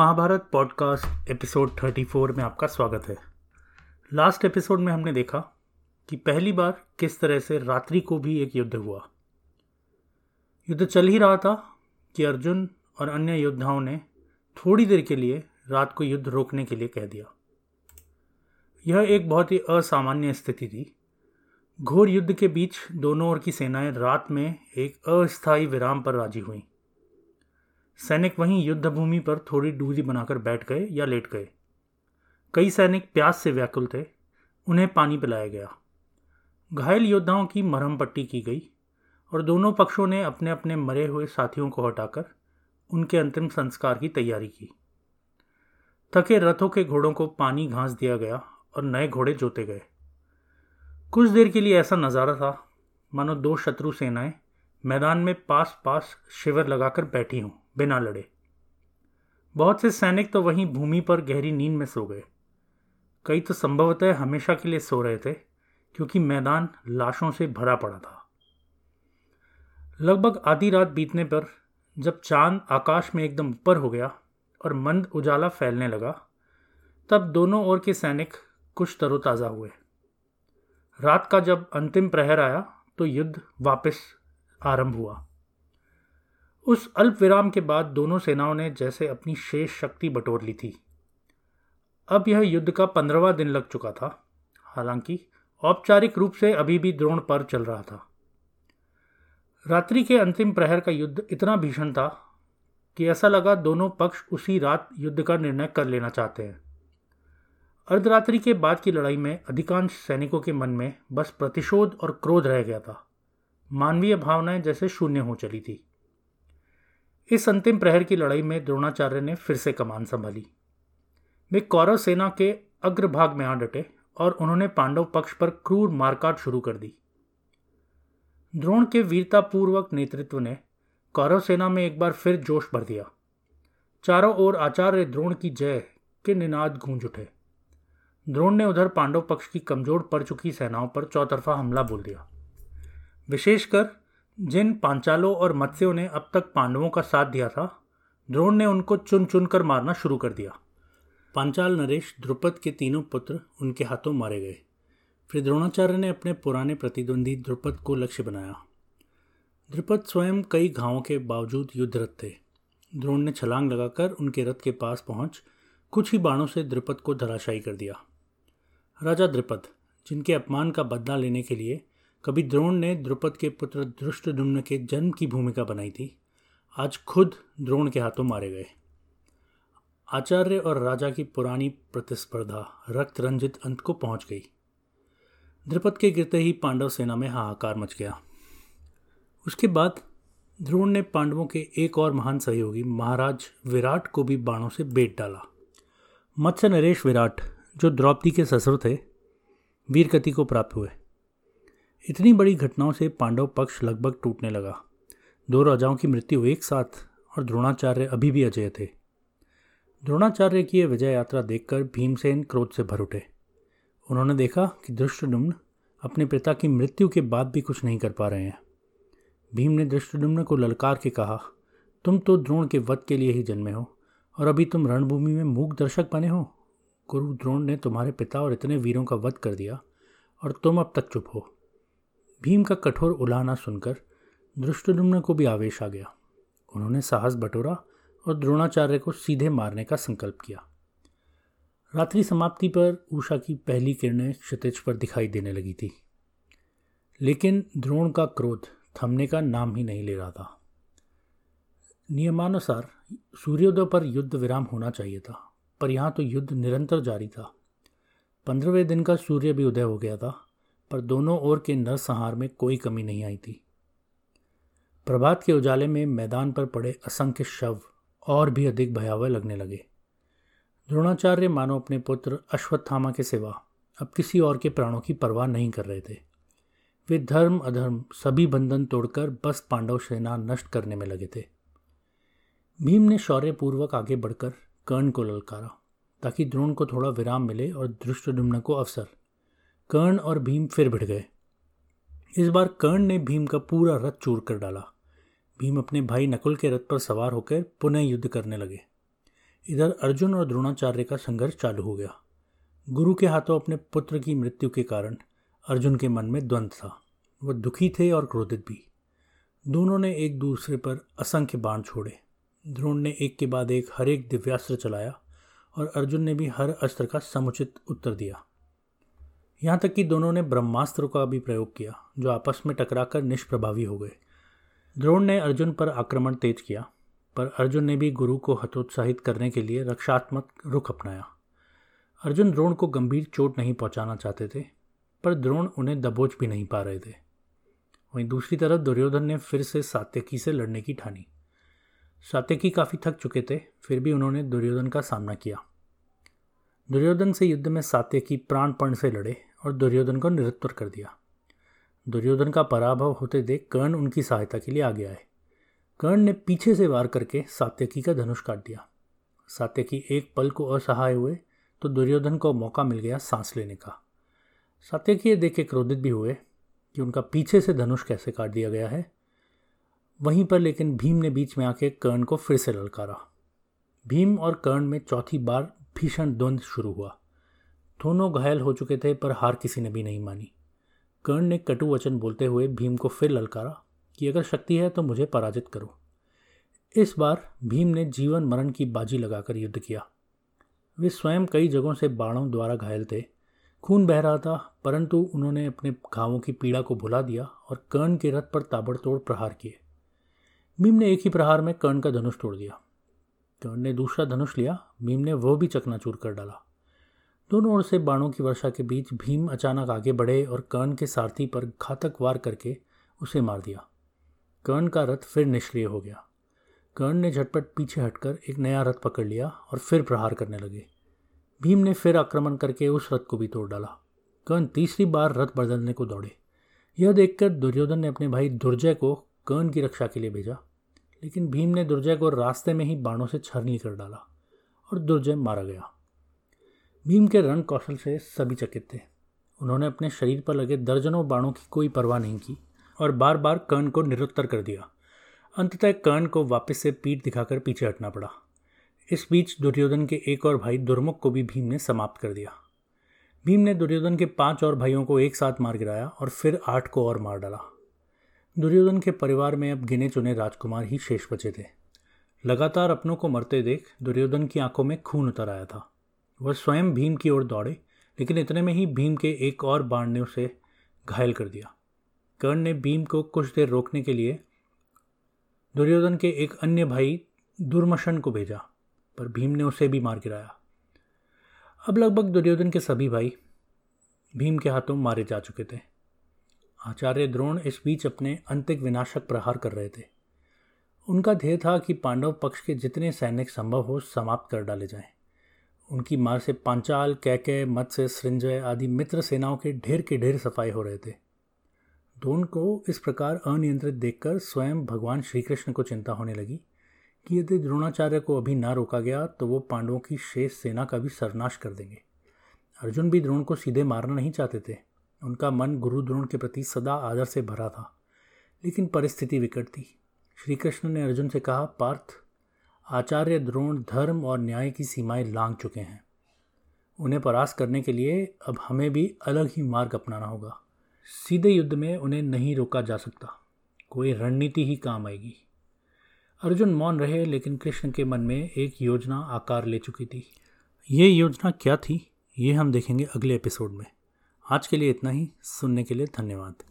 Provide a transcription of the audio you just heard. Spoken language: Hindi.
महाभारत पॉडकास्ट एपिसोड 34 में आपका स्वागत है। लास्ट एपिसोड में हमने देखा कि पहली बार किस तरह से रात्रि को भी एक युद्ध हुआ। युद्ध चल ही रहा था कि अर्जुन और अन्य योद्धाओं ने थोड़ी देर के लिए रात को युद्ध रोकने के लिए कह दिया। यह एक बहुत ही असामान्य स्थिति थी। घोर युद्ध के बीच दोनों ओर की सेनाएँ रात में एक अस्थायी विराम पर राज़ी हुईं। सैनिक वहीं युद्ध भूमि पर थोड़ी दूरी बनाकर बैठ गए या लेट गए। कई सैनिक प्यास से व्याकुल थे, उन्हें पानी पिलाया गया। घायल योद्धाओं की मरहम पट्टी की गई और दोनों पक्षों ने अपने अपने मरे हुए साथियों को हटाकर उनके अंतिम संस्कार की तैयारी की। थके रथों के घोड़ों को पानी घास दिया गया और नए घोड़े जोते गए। कुछ देर के लिए ऐसा नज़ारा था, मानो दो शत्रु सेनाएँ मैदान में पास पास शिविर लगाकर बैठी हों। बिना लड़े। बहुत से सैनिक तो वहीं भूमि पर गहरी नींद में सो गए। कई तो संभवतः हमेशा के लिए सो रहे थे, क्योंकि मैदान लाशों से भरा पड़ा था। लगभग आधी रात बीतने पर, जब चाँद आकाश में एकदम ऊपर हो गया और मंद उजाला फैलने लगा, तब दोनों ओर के सैनिक कुछ तरोताज़ा हुए। रात का जब अंतिम प्रहर आया तो युद्ध वापस आरंभ हुआ। उस अल्प विराम के बाद दोनों सेनाओं ने जैसे अपनी शेष शक्ति बटोर ली थी। अब यह युद्ध का पंद्रहवा दिन लग चुका था। हालाँकि औपचारिक रूप से अभी भी द्रोण पर चल रहा था। रात्रि के अंतिम प्रहर का युद्ध इतना भीषण था कि ऐसा लगा दोनों पक्ष उसी रात युद्ध का निर्णय कर लेना चाहते हैं। अर्धरात्रि के बाद की लड़ाई में अधिकांश सैनिकों के मन में बस प्रतिशोध और क्रोध रह गया था। मानवीय भावनाएँ जैसे शून्य हो चली थी। इस अंतिम प्रहर की लड़ाई में द्रोणाचार्य ने फिर से कमान संभाली। वे कौरव सेना के अग्रभाग में आ डटे और उन्होंने पांडव पक्ष पर क्रूर मारकाट शुरू कर दी। द्रोण के वीरतापूर्वक नेतृत्व ने कौरव सेना में एक बार फिर जोश भर दिया। चारों ओर आचार्य द्रोण की जय के निनाद गूंज उठे। द्रोण ने उधर पांडव पक्ष की कमज़ोर पड़ चुकी सेनाओं पर चौतरफा हमला बोल दिया। विशेषकर जिन पांचालों और मत्स्यों ने अब तक पांडवों का साथ दिया था, द्रोण ने उनको चुन चुन कर मारना शुरू कर दिया। पांचाल नरेश द्रुपद के तीनों पुत्र उनके हाथों मारे गए। फिर द्रोणाचार्य ने अपने पुराने प्रतिद्वंदी द्रुपद को लक्ष्य बनाया। द्रुपद स्वयं कई घावों के बावजूद युद्धरत थे। द्रोण ने छलांग लगाकर उनके रथ के पास पहुँच कुछ ही बाणों से द्रुपद को धराशायी कर दिया। राजा द्रुपद, जिनके अपमान का बदला लेने के लिए कभी द्रोण ने द्रुपद के पुत्र धृष्टदुम्न के जन्म की भूमिका बनाई थी। आज खुद द्रोण के हाथों मारे गए। आचार्य और राजा की पुरानी प्रतिस्पर्धा रक्त रंजित अंत को पहुँच गई। द्रुपद के गिरते ही पांडव सेना में हाहाकार मच गया। उसके बाद द्रोण ने पांडवों के एक और महान सहयोगी महाराज विराट को भी बाणों से बेट डाला। मत्स्य नरेश विराट, जो द्रौपदी के ससुर थे, वीरगति को प्राप्त हुए। इतनी बड़ी घटनाओं से पांडव पक्ष लगभग टूटने लगा। दो राजाओं की मृत्यु एक साथ और द्रोणाचार्य अभी भी अजय थे। द्रोणाचार्य की यह विजय यात्रा देखकर भीमसेन क्रोध से भर उठे। उन्होंने देखा कि दृष्टडुम्न अपने पिता की मृत्यु के बाद भी कुछ नहीं कर पा रहे हैं। भीम ने दृष्टडुम्न को ललकार के कहा, तुम तो द्रोण के वध के लिए ही जन्मे हो, और अभी तुम रणभूमि में मूक दर्शक बने हो। गुरु द्रोण ने तुम्हारे पिता और इतने वीरों का वध कर दिया, और तुम अब तक चुप हो। भीम का कठोर उलाहना सुनकर दृष्टुम्न को भी आवेश आ गया। उन्होंने साहस बटोरा और द्रोणाचार्य को सीधे मारने का संकल्प किया। रात्रि समाप्ति पर उषा की पहली किरणें क्षतिज पर दिखाई देने लगी थी। लेकिन द्रोण का क्रोध थमने का नाम ही नहीं ले रहा था। नियमानुसार सूर्योदय पर युद्ध विराम होना चाहिए था, पर यहाँ तो युद्ध निरंतर जारी था। पंद्रहवें दिन का सूर्य भी उदय हो गया था। पर दोनों ओर के नरसंहार में कोई कमी नहीं आई थी। प्रभात के उजाले में मैदान पर पड़े असंख्य शव और भी अधिक भयावह लगने लगे। द्रोणाचार्य मानो अपने पुत्र अश्वत्थामा के सिवा अब किसी और के प्राणों की परवाह नहीं कर रहे थे। वे धर्म, अधर्म, सभी बंधन तोड़कर बस पांडव सेना नष्ट करने में लगे थे। भीम ने शौर्यपूर्वक आगे बढ़कर कर्ण को ललकारा ताकि द्रोण को थोड़ा विराम मिले और दृष्टडुम्न को अवसर। कर्ण और भीम फिर भिड़ गए। इस बार कर्ण ने भीम का पूरा रथ चूर कर डाला। भीम अपने भाई नकुल के रथ पर सवार होकर पुनः युद्ध करने लगे। इधर अर्जुन और द्रोणाचार्य का संघर्ष चालू हो गया। गुरु के हाथों अपने पुत्र की मृत्यु के कारण अर्जुन के मन में द्वंद्व था। वह दुखी थे और क्रोधित भी। दोनों ने एक दूसरे पर असंख्य बाण छोड़े। द्रोण ने एक के बाद एक हर एक दिव्यास्त्र चलाया और अर्जुन ने भी हर अस्त्र का समुचित उत्तर दिया। यहाँ तक कि दोनों ने ब्रह्मास्त्र का भी प्रयोग किया, जो आपस में टकराकर निष्प्रभावी हो गए। द्रोण ने अर्जुन पर आक्रमण तेज किया, पर अर्जुन ने भी गुरु को हतोत्साहित करने के लिए रक्षात्मक रुख अपनाया। अर्जुन द्रोण को गंभीर चोट नहीं पहुंचाना चाहते थे, पर द्रोण उन्हें दबोच भी नहीं पा रहे थे। वहीं दूसरी तरफ़ दुर्योधन ने फिर से सात्यकी से लड़ने की ठानी। सात्यकी काफ़ी थक चुके थे, फिर भी उन्होंने दुर्योधन का सामना किया। दुर्योधन से युद्ध में सात्यकी प्राणपण से लड़े और दुर्योधन को निरुत्तर कर दिया। दुर्योधन का पराभव होते देख कर्ण उनकी सहायता के लिए आगे आए। कर्ण ने पीछे से वार करके सात्यकी का धनुष काट दिया। सात्यकी एक पल को असहाय हुए तो दुर्योधन को मौका मिल गया सांस लेने का। सात्यकी ये देख के क्रोधित भी हुए कि उनका पीछे से धनुष कैसे काट दिया गया है। वहीं पर लेकिन भीम ने बीच में आके कर्ण को फिर से ललकारा। भीम और कर्ण में चौथी बार भीषण द्वंद्व शुरू हुआ। दोनों घायल हो चुके थे, पर हार किसी ने भी नहीं मानी। कर्ण ने कटु वचन बोलते हुए भीम को फिर ललकारा कि अगर शक्ति है तो मुझे पराजित करो। इस बार भीम ने जीवन मरण की बाजी लगाकर युद्ध किया। वे स्वयं कई जगहों से बाणों द्वारा घायल थे। खून बह रहा था, परंतु उन्होंने अपने घावों की पीड़ा को भुला दिया और कर्ण के रथ पर ताबड़तोड़ प्रहार किए। भीम ने एक ही प्रहार में कर्ण का धनुष तोड़ दिया। कर्ण ने दूसरा धनुष लिया, भीम ने वह भी चकनाचूर कर डाला। दोनों ओर से बाणों की वर्षा के बीच भीम अचानक आगे बढ़े और कर्ण के सारथी पर घातक वार करके उसे मार दिया। कर्ण का रथ फिर निष्क्रिय हो गया। कर्ण ने झटपट पीछे हटकर एक नया रथ पकड़ लिया और फिर प्रहार करने लगे। भीम ने फिर आक्रमण करके उस रथ को भी तोड़ डाला। कर्ण तीसरी बार रथ बदलने को दौड़े। यह देखकर दुर्योधन ने अपने भाई दुर्जय को कर्ण की रक्षा के लिए भेजा, लेकिन भीम ने दुर्जय को रास्ते में ही बाणों से छरनी कर डाला और दुर्जय मारा गया। भीम के रण कौशल से सभी चकित थे। उन्होंने अपने शरीर पर लगे दर्जनों बाणों की कोई परवाह नहीं की और बार बार कर्ण को निरुत्तर कर दिया। अंततः कर्ण को वापस से पीठ दिखाकर पीछे हटना पड़ा। इस बीच दुर्योधन के एक और भाई दुर्मुख को भी भीम ने समाप्त कर दिया। भीम ने दुर्योधन के पाँच और भाइयों को एक साथ मार गिराया और फिर आठ को और मार डाला। दुर्योधन के परिवार में अब गिने चुने राजकुमार ही शेष बचे थे। लगातार अपनों को मरते देख दुर्योधन की आँखों में खून उतर आया था। वह स्वयं भीम की ओर दौड़े, लेकिन इतने में ही भीम के एक और बाण ने उसे घायल कर दिया। कर्ण ने भीम को कुछ देर रोकने के लिए दुर्योधन के एक अन्य भाई दुर्मशन को भेजा, पर भीम ने उसे भी मार गिराया। अब लगभग दुर्योधन के सभी भाई भीम के हाथों मारे जा चुके थे। आचार्य द्रोण इस बीच अपने अंतिक विनाशक प्रहार कर रहे थे। उनका ध्येय था कि पांडव पक्ष के जितने सैनिक संभव हो समाप्त कर डाले जाएँ। उनकी मार से पांचाल, कैके, मत्स्य, सृंजय आदि मित्र सेनाओं के ढेर के ढेर सफ़ाई हो रहे थे। द्रोण को इस प्रकार अनियंत्रित देखकर स्वयं भगवान श्री कृष्ण को चिंता होने लगी कि यदि द्रोणाचार्य को अभी ना रोका गया तो वो पांडवों की शेष सेना का भी सर्वनाश कर देंगे। अर्जुन भी द्रोण को सीधे मारना नहीं चाहते थे। उनका मन गुरु द्रोण के प्रति सदा आदर से भरा था, लेकिन परिस्थिति विकट थी। श्री कृष्ण ने अर्जुन से कहा, पार्थ आचार्य द्रोण धर्म और न्याय की सीमाएँ लांग चुके हैं। उन्हें परास्त करने के लिए अब हमें भी अलग ही मार्ग अपनाना होगा। सीधे युद्ध में उन्हें नहीं रोका जा सकता। कोई रणनीति ही काम आएगी। अर्जुन मौन रहे, लेकिन कृष्ण के मन में एक योजना आकार ले चुकी थी। ये योजना क्या थी, ये हम देखेंगे अगले एपिसोड में। आज के लिए इतना ही। सुनने के लिए धन्यवाद।